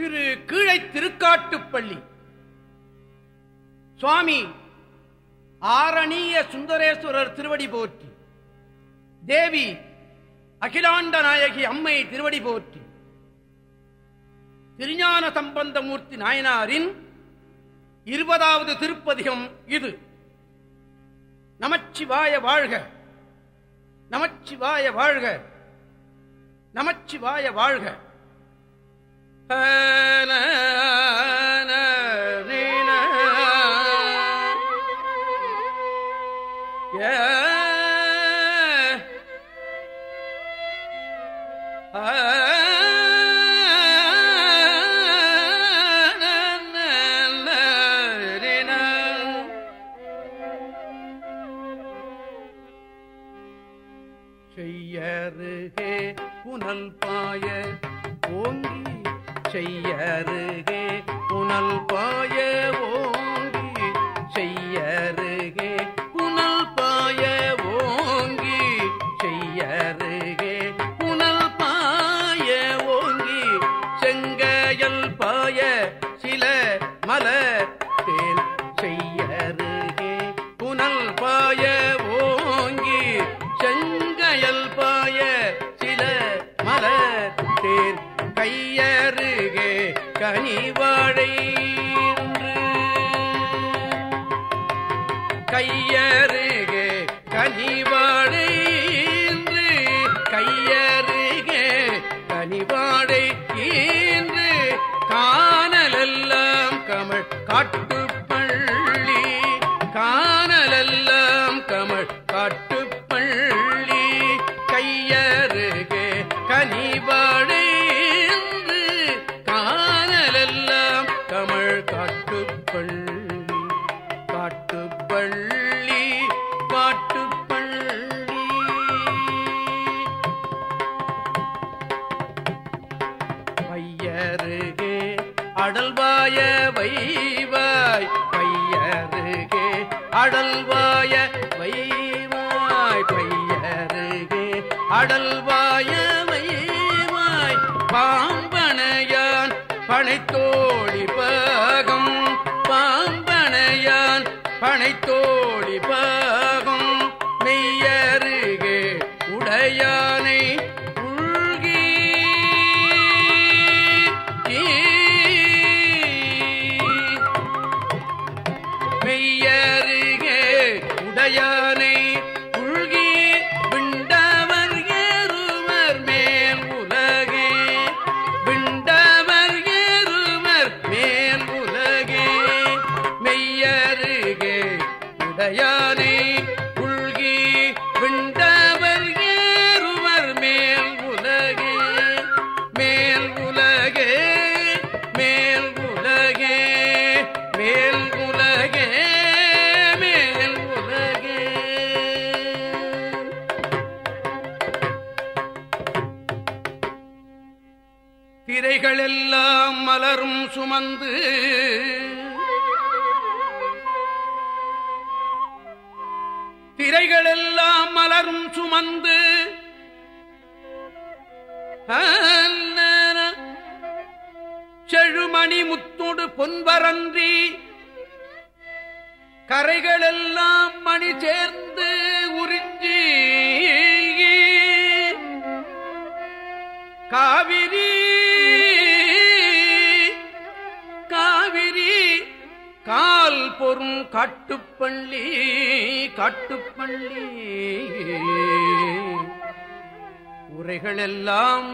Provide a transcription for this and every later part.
திரு கீழை திருக்காட்டுப்பள்ளி சுவாமி ஆரணிய சுந்தரேஸ்வரர் திருவடி போற்றி. தேவி அகிலாண்ட நாயகி அம்மை திருவடி போற்றி. திருஞான சம்பந்தமூர்த்தி நாயனாரின் இருபதாவது திருப்பதிகம் இது. நமச்சிவாய வாழ்க. நமச்சிவாய வாழ்க. நமச்சிவாய வாழ்க. Hey, புனல் பாய காட்டுப்பள்ளி காட்டுப்பள்ளி காட்டுப்பள்ளி. பையருகே அடல்வாய வைவாய் பையருகே அடல்வாய வைவாய் பையருகே அடல்வாய பனைத்தோழி பாகம் உடையானை உள்கி விண்டவர் ஏறுவர் மேல் உலகே. மேல் உலகே மேல் உலகே மேல் உலகே மேல் உலகே. திரைகளெல்லாம் மலரும் சுமந்து திரைகளெல்லாம் மலரும் சுமந்து. செழுமணி முத்தோடு பொன்பரன்றி கரைகளெல்லாம் மணி சேர்ந்து உறிஞ்சி. காவிரி காவிரி தோறும் காட்டுப்பள்ளி காட்டுப்பள்ளி. உரைகளெல்லாம்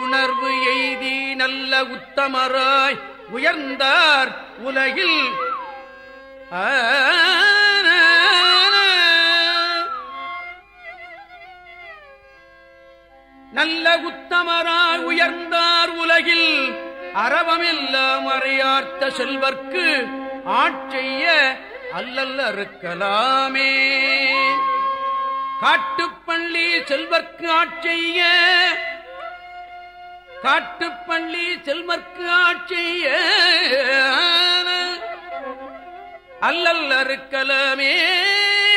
உணர்வு எய்தி நல்ல உத்தமராய் உயர்ந்தார் உலகில். நல்ல உத்தமராய் உயர்ந்தார் உலகில். அறவமெல்லாம் அறியார்த்த செல்வர்க்கு ஆட்செய்ய அல்லல்ல அறுக்கலாமே. காட்டுப்பள்ளி செல்வர்க்கு ஆட்செய்ய காட்டுப்பள்ளி செல்வர்க்கு ஆட்செய்ய அல்லல் அறுக்கலாமே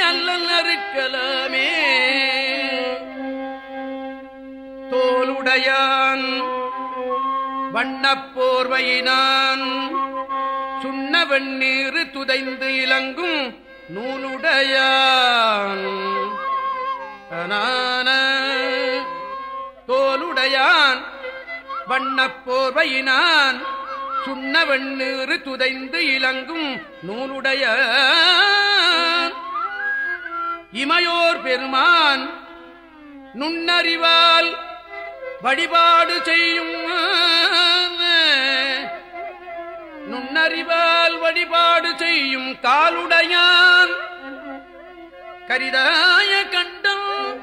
அல்லல் அறுக்கலாமே. தோலுடையான் வண்ணப்போர்வையினான். சுண்ண வெண்ணீறு துதைந்து இலங்கும் நூலுடையான். அனான தோலுடையான். வண்ணப்போர்வையினான். சுண்ண வெண்ணீறு துதைந்து இலங்கும் நூலுடைய இமையோர் பெருமான் நுண்ணறிவால் வழிபாடு செய்யும் நுண்ணறிவால் வழிபாடு செய்யும் காலுடையான். கரிதாய கண்டம்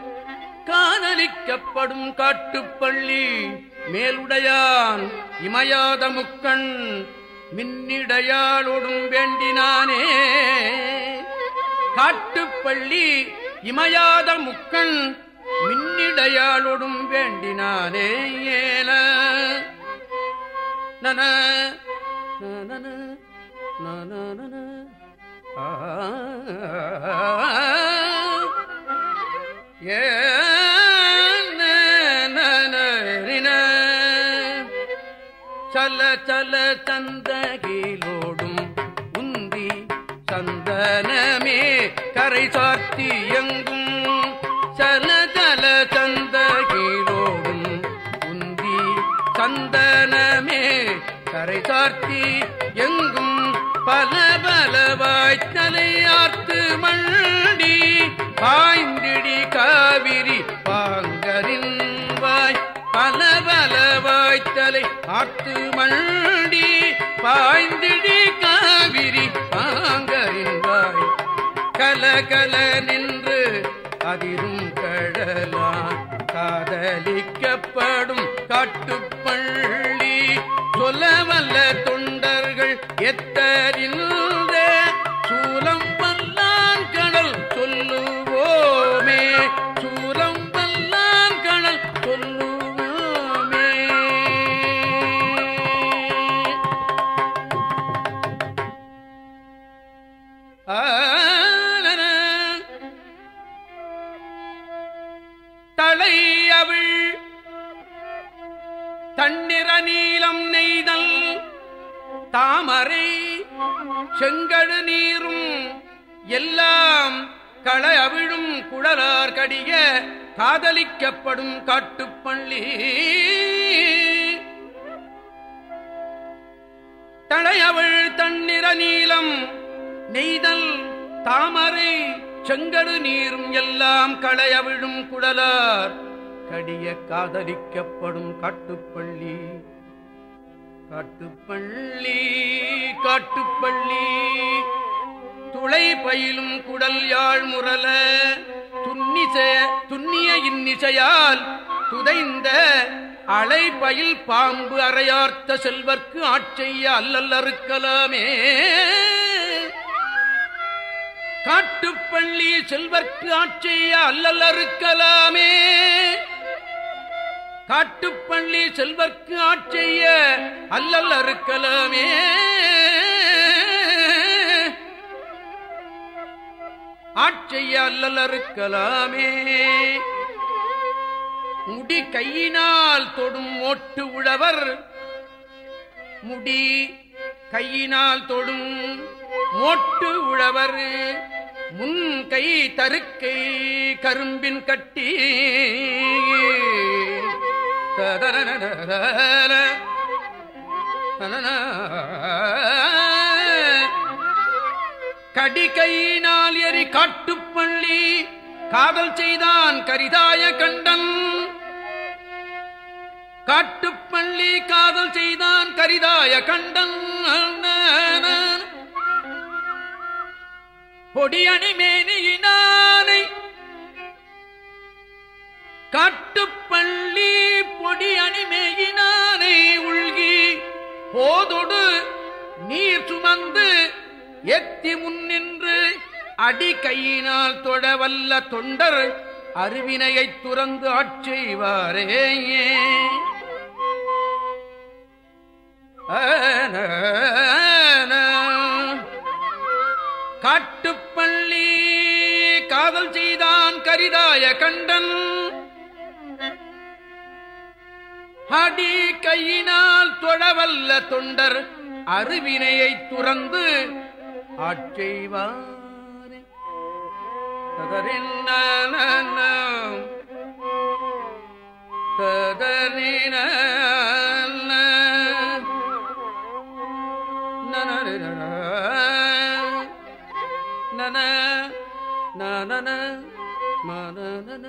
காணலிக்கப்படும் காட்டுப்பள்ளி மேலுடையான். இமயாத முக்கண் மின்னிடையாளோடும் வேண்டினானே. காட்டுப்பள்ளி இமயாத முக்கண் மின்னிடையாளோடும் வேண்டினானே ஏல. நன ஏ ah. சல சல சந்தகிலோடும் உந்தி சந்தனமே. கரை சாத்தி எங்கு கரை சார்த்தி எங்கும் பல பலவாய் தலையார்த்து மண்டி பாய்ந்திடி காவிரி பாங்கரின்வாய் பல பலவாய்த்தலை ஆத்து மண்டி பாய்ந்திடி காவிரி பாங்கரின்வாய் கலகல நின்று அதிரும் கழலான் காதலிக்கப்படும் காட்டு لا குழலார் கடிய காதலிக்கப்படும் காட்டுப்பள்ளி. தழையவள் தன்னிற நீளம் நெய்தல் தாமரை செங்கடு நீரும் எல்லாம் களையவிழும் குழலார். கடிய காதலிக்கப்படும் காட்டுப்பள்ளி. காட்டுப்பள்ளி காட்டுப்பள்ளி. துளை பயிலும் குடல் யாழ் முரல துன்னிச துண்ணிய இன்னிசையால் துதைந்த அலை பயில் பாம்பு அறையார்த்த செல்வர்க்கு ஆட்செய்ய அல்லல் அறுக்கலாமே. காட்டுப்பள்ளி செல்வர்க்கு ஆட்செய்ய அல்லல் அறுக்கலாமே. காட்டுப்பள்ளி செல்வர்க்கு ஆட்செய்ய அல்லல் அறுக்கலாமே. ஆட்செய்ய அல்லலறுக்கலாமே முடி கையினால் தொடும் ஓட்டு உழவர். முடி கையினால் தொடும் மோட்டு உழவர். முன் கை தருக்கை கரும்பின் கட்டி. ததரனரர. கடிகையினால் எரி காட்டுப்பள்ளி காதல் செய்தான் கரிதாய கண்டன். காட்டுப்பள்ளி காதல் செய்தான் கரிதாய கண்டன். பொடியணி மேனியினானை காட்டுப்பள்ளி பொடி அணிமேயினானை உள்கி போதொடு நீர் சுமந்து எத்தி முன்னின்று அடி கையினால் தொடவல்ல தொண்டர் அருவினையைத் துறந்து ஆட்சிவாரே காட்டுப்பள்ளி காதல் செய்தான் கரிதாய கண்டன். அடி கையினால் தொழவல்ல தொண்டர் அருவினையை துறந்து ஆட்செய்வாரே. ததறின்ன ததறின நன நன மனன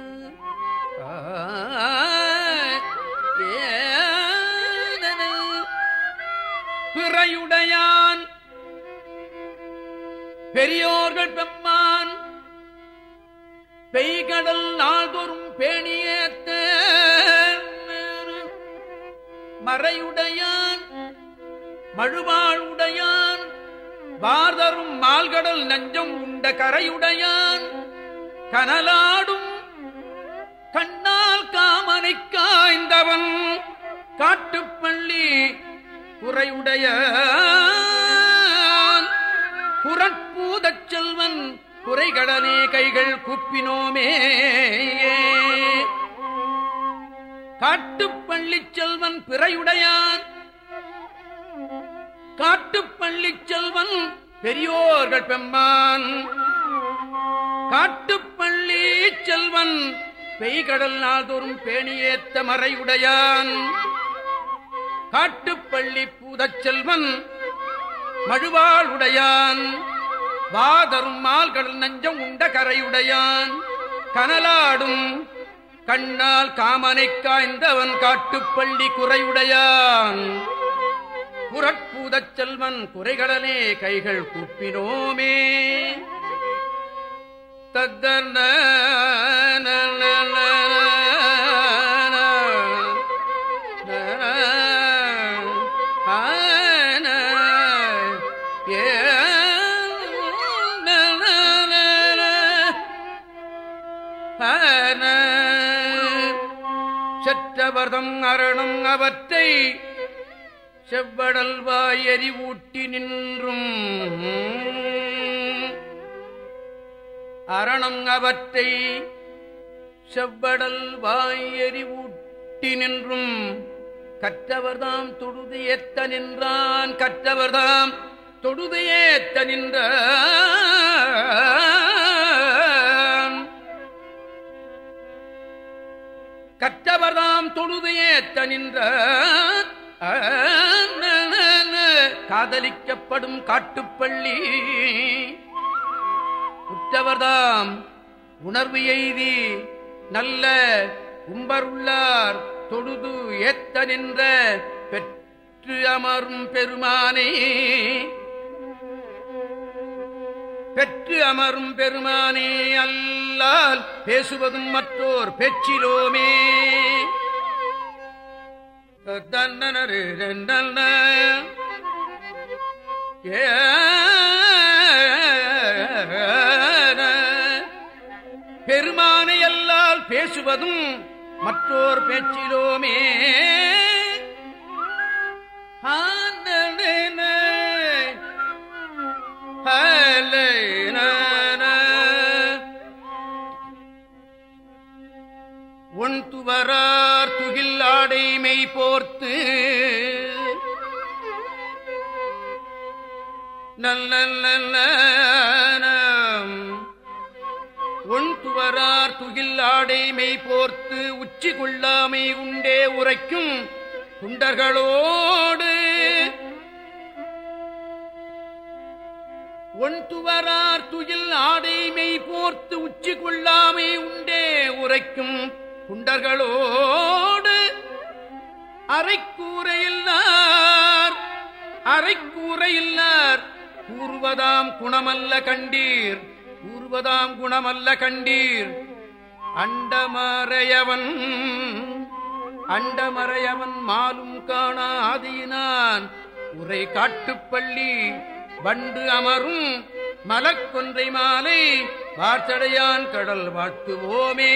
பெரியோர்கள் பெம்மான் பெய்கடல் நாள்தோறும் பேணியேத்த மறையுடையான் மழுவாளுடையான் வார்தரும் மால்கடல் நஞ்சம் உண்ட கரையுடையான். கனலாடும் கண்ணால் காமனை காய்ந்தவன். காட்டுப்பள்ளி குறையுடைய குரட்பூதச் செல்வன் குறைகடனே கைகள் குப்பினோமே. காட்டுப்பள்ளி செல்வன் பிறையுடையான் காட்டுப்பள்ளி செல்வன் பெரியோர்கள் பெம்பான். காட்டுப்பள்ளி செல்வன் பெய்கடல் நாள்தோறும் பேணியேத்த மறையுடையான். காட்டுப்பள்ளி பூதச் செல்வன் மழுவாள் உடையான் வாதரும் கடல் நஞ்சம் உண்ட கரையுடையான். கனலாடும் கண்ணால் காமனை காய்ந்தவன் காட்டுப்பள்ளி குறையுடையான். புறட்பூதச் செல்வன் குறைகடலே கைகள் குப்பினோமே. தத்தன செற்றவர்தம் அரணம் அவற்றை செவ்வடல் வாயறி ஊட்டி நின்றும். அரணம் அவற்றை செவ்வடல் வாயறி ஊட்டி நின்றும். கற்றவர்தாம் தொழுது ஏத்த நின்றான். கற்றவர்தாம் தொழுது ஏத்த நின்ற கற்றவர்தாம் தொழுது ஏத்த நின்ற காதலிக்கப்படும் காட்டுப்பள்ளி. உற்றவர்தாம் உணர்வு எய்தி நல்ல கும்பருள்ளார் தொழுது ஏத்த நின்ற பெற்று அமரும் பெருமானே. பெற்று அமரும் பெருமானே அல்லால் பேசுவதும் மற்றோர் பெற்றிலோமே பெருமானை அல்லால் பேசுவதும் மற்றோர் பேச்சிலோமே. ஆ. போர்த்து. நல்ல நல்ல ஒன் துகில் ஆடை மெய் போர்த்து உச்சி கொள்ளாமை உண்டே உரைக்கும் குண்டர்களோடு. ஒண்துவரார் துயில் ஆடைமை போர்த்து உச்சி கொள்ளாமை உண்டே உரைக்கும் குண்டர்களோடு. அரைக்கூரையில்லார். அரைக்கூரையில்லார். கூறுவதாம் குணமல்ல கண்டீர். கூறுவதாம் குணமல்ல கண்டீர். அண்டமறையவன் அண்டமறையவன் மாலும் காணாதீனான். உரை காட்டுப்பள்ளி வண்டு அமரும் மலக்கொன்றை மாலை வார்த்தடையான் கடல் வாழ்த்துவோமே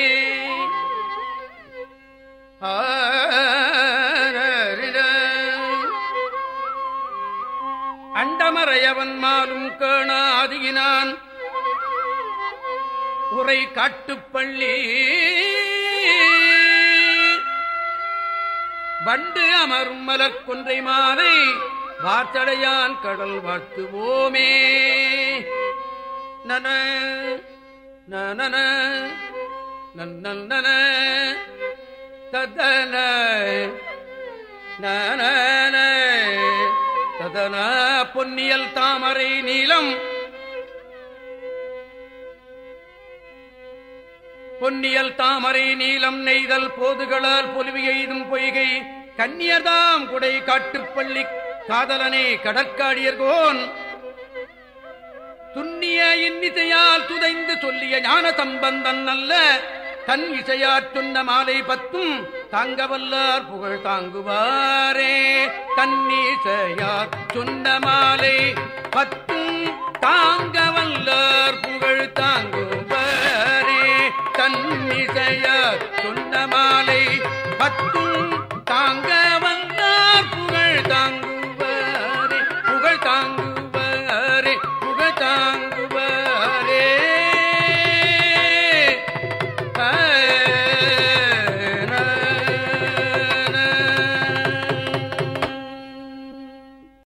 அண்டமறையவன் மாலும் கேணா ஆதியினான் உரை காட்டுப்பள்ளி. வண்டு அமரும் மலர்கொன்றை மாலை வார்த்தடையான் கடல் வாழ்த்துவோமே. நன நன நன்னன ததன நன ததன. பொன்னியல் தாமரை நீளம் பொன்னியல் தாமரை நீளம் நெய்தல் போதுகளால் பொலிவு எய்தும் பொய்கை கன்னியர்தாம் குடை காட்டுப்பள்ளி காதலனே கடற்காடியர்கோன் துண்ணிய இன்னிசையால் துதைந்து சொல்லிய ஞான சம்பந்தன் அல்ல தன் இசையாற் சொன்ன மாலை பத்தும் தாங்கவல்லார் புகழ் தாங்குவாரே. தன்னீசையார் சொன்ன மாலை பத்து தாங்கவல்லார் புகழ் தாங்குவார்.